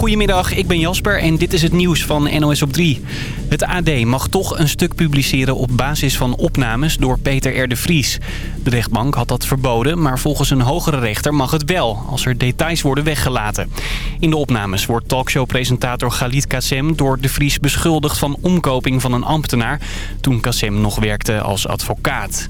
Goedemiddag, ik ben Jasper en dit is het nieuws van NOS op 3. Het AD mag toch een stuk publiceren op basis van opnames door Peter R. de Vries. De rechtbank had dat verboden, maar volgens een hogere rechter mag het wel... als er details worden weggelaten. In de opnames wordt talkshowpresentator Galit Kassem door de Vries beschuldigd van omkoping van een ambtenaar... toen Kassem nog werkte als advocaat.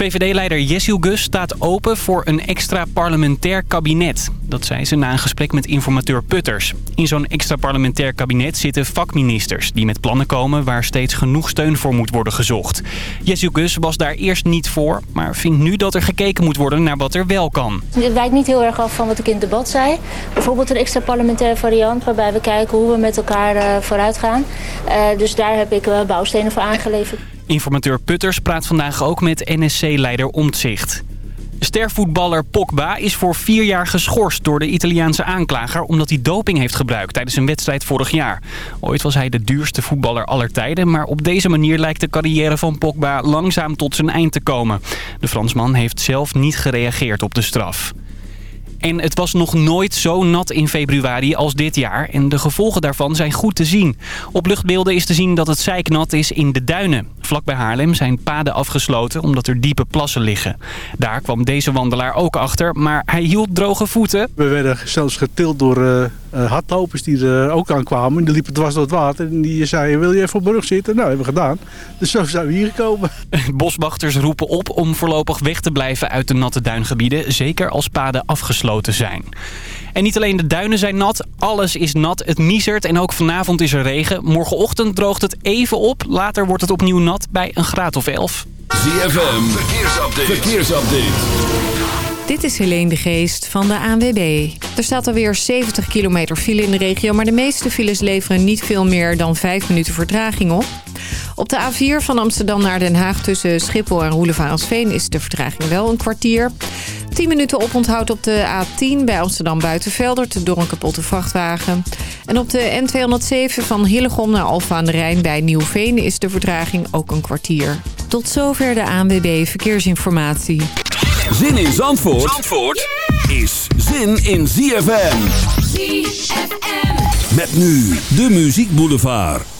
VVD-leider Jessil Gus staat open voor een extra parlementair kabinet. Dat zei ze na een gesprek met informateur Putters. In zo'n extra parlementair kabinet zitten vakministers... die met plannen komen waar steeds genoeg steun voor moet worden gezocht. Jessil Gus was daar eerst niet voor... maar vindt nu dat er gekeken moet worden naar wat er wel kan. Het wijkt niet heel erg af van wat ik in het debat zei. Bijvoorbeeld een extra parlementaire variant... waarbij we kijken hoe we met elkaar uh, vooruit gaan. Uh, dus daar heb ik uh, bouwstenen voor aangeleverd. Informateur Putters praat vandaag ook met NSC-leider Omtzigt. Stervoetballer Pogba is voor vier jaar geschorst door de Italiaanse aanklager... omdat hij doping heeft gebruikt tijdens een wedstrijd vorig jaar. Ooit was hij de duurste voetballer aller tijden... maar op deze manier lijkt de carrière van Pogba langzaam tot zijn eind te komen. De Fransman heeft zelf niet gereageerd op de straf. En het was nog nooit zo nat in februari als dit jaar. En de gevolgen daarvan zijn goed te zien. Op luchtbeelden is te zien dat het zeiknat is in de duinen. Vlak bij Haarlem zijn paden afgesloten omdat er diepe plassen liggen. Daar kwam deze wandelaar ook achter, maar hij hield droge voeten. We werden zelfs getild door uh, hardlopers die er ook aankwamen. Die liepen dwars door het water en die zeiden, wil je even op de rug zitten? Nou, hebben we gedaan. Dus zo zijn we hier gekomen. Boswachters roepen op om voorlopig weg te blijven uit de natte duingebieden. Zeker als paden afgesloten zijn. En niet alleen de duinen zijn nat, alles is nat. Het miezert en ook vanavond is er regen. Morgenochtend droogt het even op. Later wordt het opnieuw nat bij een graad of 11. ZFM, verkeersupdate. verkeersupdate. Dit is Helene de Geest van de ANWB. Er staat alweer 70 kilometer file in de regio... maar de meeste files leveren niet veel meer dan 5 minuten vertraging op. Op de A4 van Amsterdam naar Den Haag tussen Schiphol en Roelevarensveen... is de vertraging wel een kwartier. 10 minuten oponthoud op de A10 bij Amsterdam Buitenveldert door een kapotte vrachtwagen. En op de N207 van Hillegom naar Alfa aan de Rijn bij Nieuwveen is de vertraging ook een kwartier. Tot zover de ANWB Verkeersinformatie. Zin in Zandvoort, Zandvoort is zin in ZFM. ZFM. Met nu de Muziek Boulevard.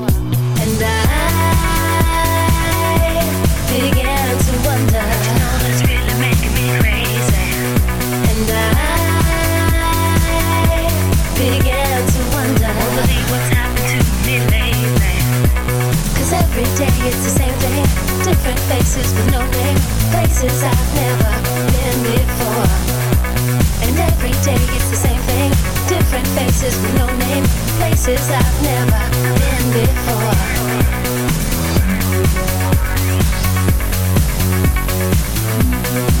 Places I've never been before And every day it's the same thing, different faces with no name, Faces I've never been before. And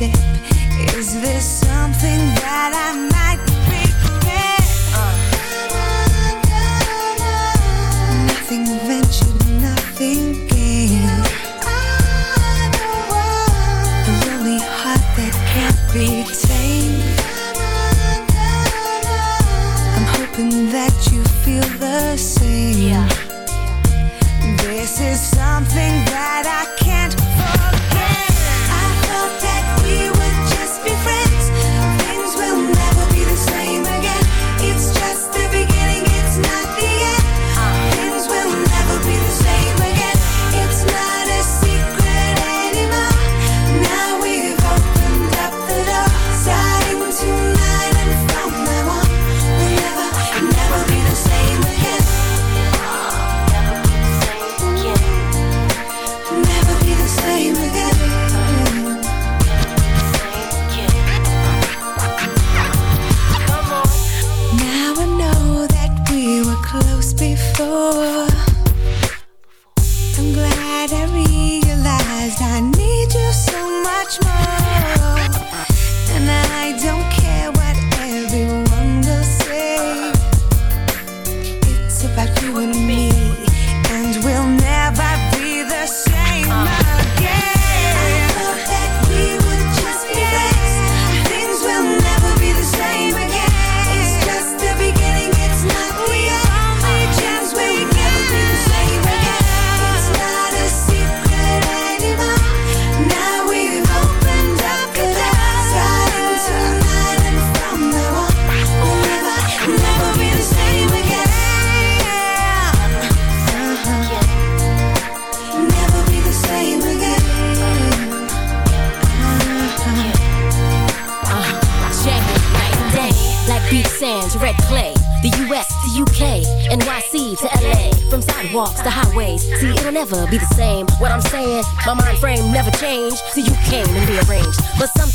step. Is this something that I red clay. The US to UK, NYC to LA. From sidewalks to highways. See, it'll never be the same. What I'm saying, my mind frame never changed. So you came and rearranged. But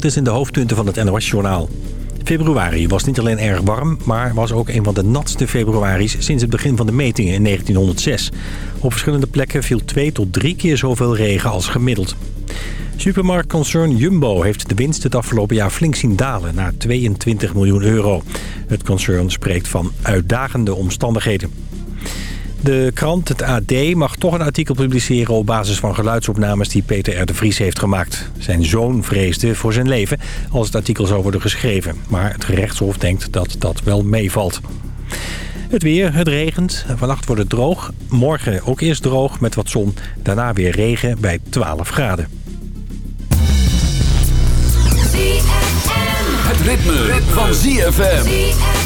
Dit zijn de hoofdpunten van het NOS-journaal. Februari was niet alleen erg warm, maar was ook een van de natste februaris sinds het begin van de metingen in 1906. Op verschillende plekken viel twee tot drie keer zoveel regen als gemiddeld. Supermarktconcern Jumbo heeft de winst het afgelopen jaar flink zien dalen naar 22 miljoen euro. Het concern spreekt van uitdagende omstandigheden. De krant, het AD, mag toch een artikel publiceren op basis van geluidsopnames die Peter R. de Vries heeft gemaakt. Zijn zoon vreesde voor zijn leven als het artikel zou worden geschreven. Maar het gerechtshof denkt dat dat wel meevalt. Het weer, het regent. Vannacht wordt het droog. Morgen ook eerst droog met wat zon. Daarna weer regen bij 12 graden. Het ritme, van ZFM.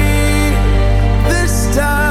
Time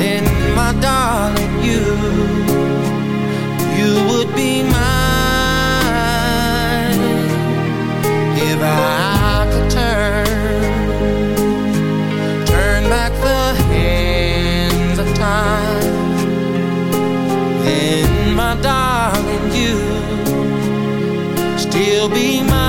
Then my darling, you, you would be still be mine.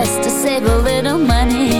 Just to save a little money.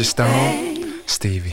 Just Stevie.